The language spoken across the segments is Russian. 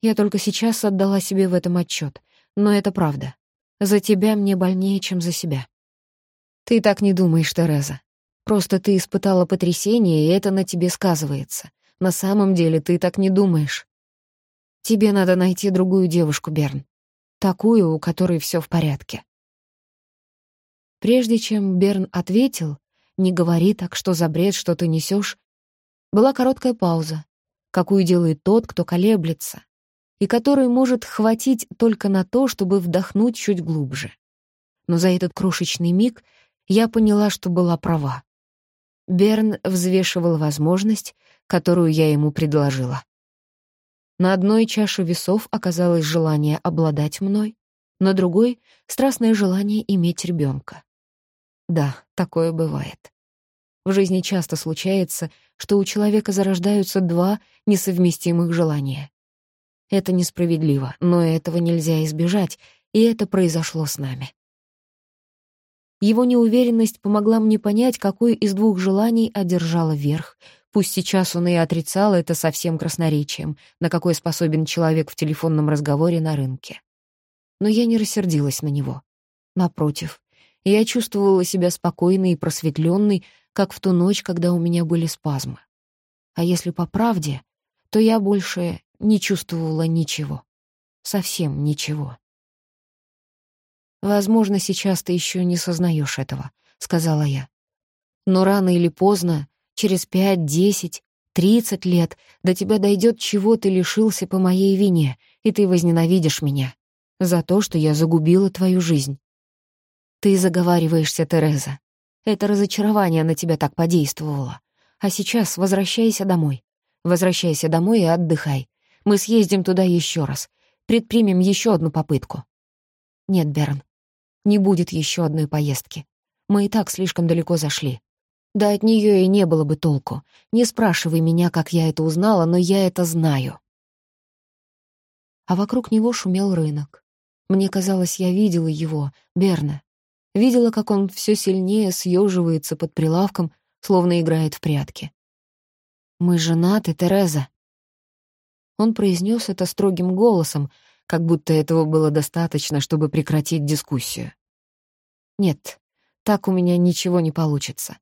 Я только сейчас отдала себе в этом отчет, но это правда. За тебя мне больнее, чем за себя. Ты так не думаешь, Тереза. Просто ты испытала потрясение, и это на тебе сказывается. На самом деле ты так не думаешь. Тебе надо найти другую девушку, Берн. Такую, у которой все в порядке. Прежде чем Берн ответил, не говори так, что за бред, что ты несешь, была короткая пауза, какую делает тот, кто колеблется, и который может хватить только на то, чтобы вдохнуть чуть глубже. Но за этот крошечный миг я поняла, что была права. Берн взвешивал возможность, которую я ему предложила. На одной чаше весов оказалось желание обладать мной, на другой — страстное желание иметь ребенка. Да, такое бывает. В жизни часто случается, что у человека зарождаются два несовместимых желания. Это несправедливо, но этого нельзя избежать, и это произошло с нами. Его неуверенность помогла мне понять, какое из двух желаний одержало верх. Пусть сейчас он и отрицал это совсем красноречием, на какой способен человек в телефонном разговоре на рынке. Но я не рассердилась на него. Напротив, я чувствовала себя спокойной и просветленной, как в ту ночь, когда у меня были спазмы. А если по правде, то я больше не чувствовала ничего. Совсем ничего. «Возможно, сейчас ты еще не сознаешь этого», — сказала я. «Но рано или поздно, через пять, десять, тридцать лет, до тебя дойдет, чего ты лишился по моей вине, и ты возненавидишь меня за то, что я загубила твою жизнь. Ты заговариваешься, Тереза. Это разочарование на тебя так подействовало. А сейчас возвращайся домой. Возвращайся домой и отдыхай. Мы съездим туда еще раз. Предпримем еще одну попытку. Нет, Берн, не будет еще одной поездки. Мы и так слишком далеко зашли. Да от нее и не было бы толку. Не спрашивай меня, как я это узнала, но я это знаю. А вокруг него шумел рынок. Мне казалось, я видела его, Берна, Видела, как он все сильнее съеживается под прилавком, словно играет в прятки. «Мы женаты, Тереза». Он произнес это строгим голосом, как будто этого было достаточно, чтобы прекратить дискуссию. «Нет, так у меня ничего не получится.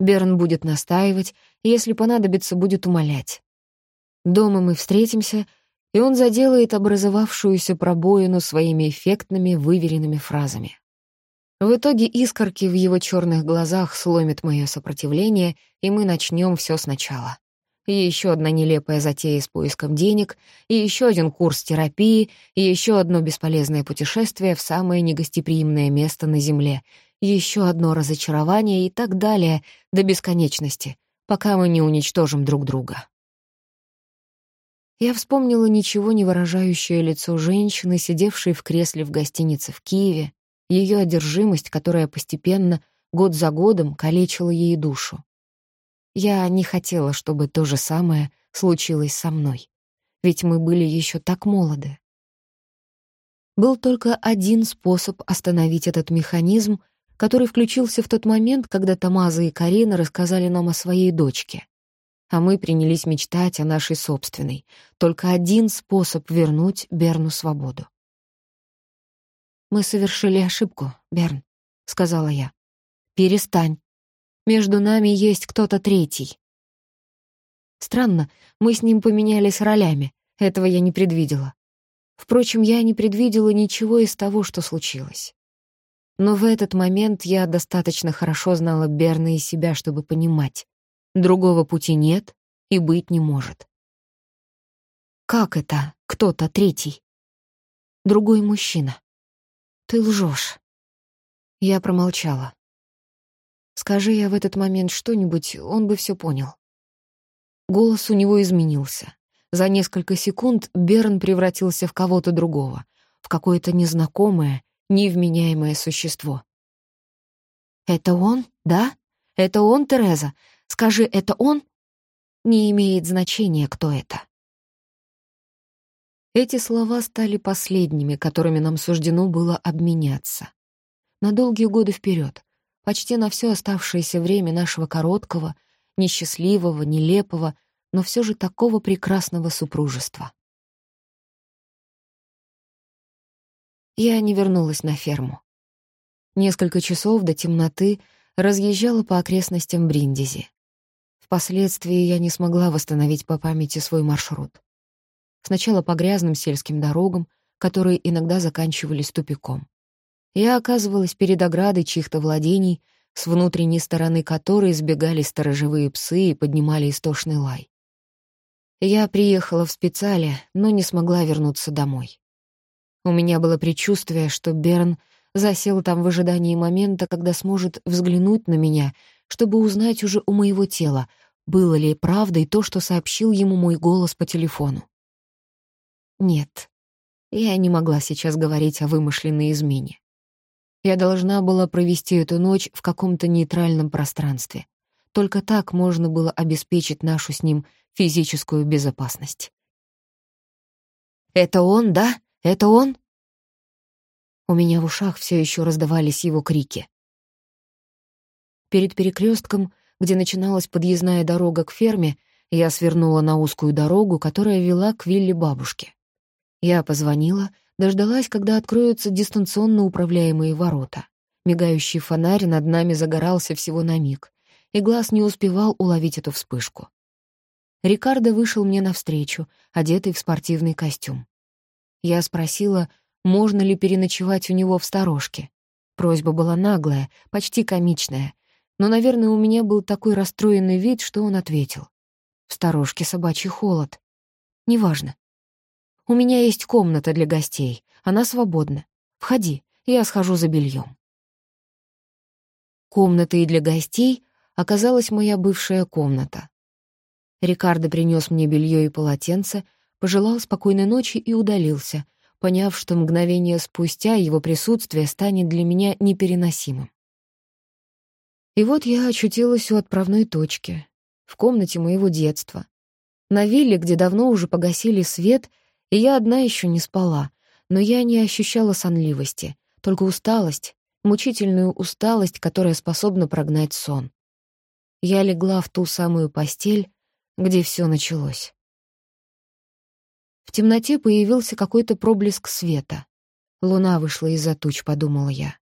Берн будет настаивать, и, если понадобится, будет умолять. Дома мы встретимся, и он заделает образовавшуюся пробоину своими эффектными, выверенными фразами. В итоге искорки в его черных глазах сломят мое сопротивление, и мы начнем все сначала. И еще одна нелепая затея с поиском денег, и еще один курс терапии, и еще одно бесполезное путешествие в самое негостеприимное место на Земле, еще одно разочарование и так далее до бесконечности, пока мы не уничтожим друг друга. Я вспомнила ничего не выражающее лицо женщины, сидевшей в кресле в гостинице в Киеве, ее одержимость, которая постепенно, год за годом, калечила ей душу. Я не хотела, чтобы то же самое случилось со мной, ведь мы были еще так молоды. Был только один способ остановить этот механизм, который включился в тот момент, когда Тамаза и Карина рассказали нам о своей дочке. А мы принялись мечтать о нашей собственной. Только один способ вернуть Берну свободу. «Мы совершили ошибку, Берн», — сказала я. «Перестань. Между нами есть кто-то третий». Странно, мы с ним поменялись ролями. Этого я не предвидела. Впрочем, я не предвидела ничего из того, что случилось. Но в этот момент я достаточно хорошо знала Берна и себя, чтобы понимать. Другого пути нет и быть не может. Как это кто-то третий? Другой мужчина. «Ты лжешь». Я промолчала. Скажи я в этот момент что-нибудь, он бы все понял. Голос у него изменился. За несколько секунд Берн превратился в кого-то другого, в какое-то незнакомое, невменяемое существо. «Это он, да? Это он, Тереза? Скажи, это он?» Не имеет значения, кто это. Эти слова стали последними, которыми нам суждено было обменяться. На долгие годы вперед, почти на все оставшееся время нашего короткого, несчастливого, нелепого, но все же такого прекрасного супружества. я не вернулась на ферму. Несколько часов до темноты разъезжала по окрестностям Бриндизи. Впоследствии я не смогла восстановить по памяти свой маршрут. Сначала по грязным сельским дорогам, которые иногда заканчивались тупиком. Я оказывалась перед оградой чьих-то владений, с внутренней стороны которой сбегали сторожевые псы и поднимали истошный лай. Я приехала в специале, но не смогла вернуться домой. У меня было предчувствие, что Берн засел там в ожидании момента, когда сможет взглянуть на меня, чтобы узнать уже у моего тела, было ли правдой то, что сообщил ему мой голос по телефону. Нет, я не могла сейчас говорить о вымышленной измене. Я должна была провести эту ночь в каком-то нейтральном пространстве. Только так можно было обеспечить нашу с ним физическую безопасность. «Это он, да? Это он?» У меня в ушах все еще раздавались его крики. Перед перекрестком, где начиналась подъездная дорога к ферме, я свернула на узкую дорогу, которая вела к вилле бабушки. Я позвонила, дождалась, когда откроются дистанционно управляемые ворота. Мигающий фонарь над нами загорался всего на миг, и глаз не успевал уловить эту вспышку. Рикардо вышел мне навстречу, одетый в спортивный костюм. Я спросила, можно ли переночевать у него в сторожке. Просьба была наглая, почти комичная, но, наверное, у меня был такой расстроенный вид, что он ответил. В сторожке собачий холод. Неважно. У меня есть комната для гостей, она свободна. Входи, я схожу за бельем. Комнатой для гостей оказалась моя бывшая комната. Рикардо принес мне белье и полотенце, пожелал спокойной ночи и удалился, поняв, что мгновение спустя его присутствие станет для меня непереносимым. И вот я очутилась у отправной точки, в комнате моего детства, на вилле, где давно уже погасили свет и я одна еще не спала, но я не ощущала сонливости, только усталость, мучительную усталость, которая способна прогнать сон. Я легла в ту самую постель, где все началось. В темноте появился какой-то проблеск света. Луна вышла из-за туч, подумала я.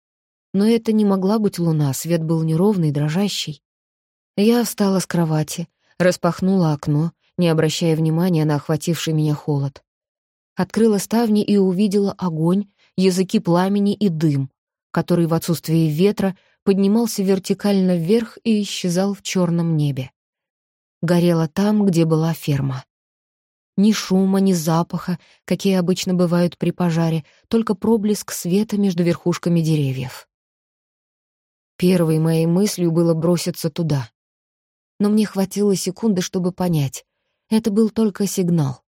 Но это не могла быть луна, свет был неровный, дрожащий. Я встала с кровати, распахнула окно, не обращая внимания на охвативший меня холод открыла ставни и увидела огонь, языки пламени и дым, который в отсутствии ветра поднимался вертикально вверх и исчезал в черном небе. Горело там, где была ферма. Ни шума, ни запаха, какие обычно бывают при пожаре, только проблеск света между верхушками деревьев. Первой моей мыслью было броситься туда. Но мне хватило секунды, чтобы понять. Это был только сигнал.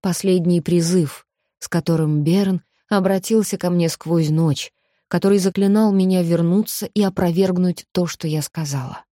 Последний призыв, с которым Берн обратился ко мне сквозь ночь, который заклинал меня вернуться и опровергнуть то, что я сказала.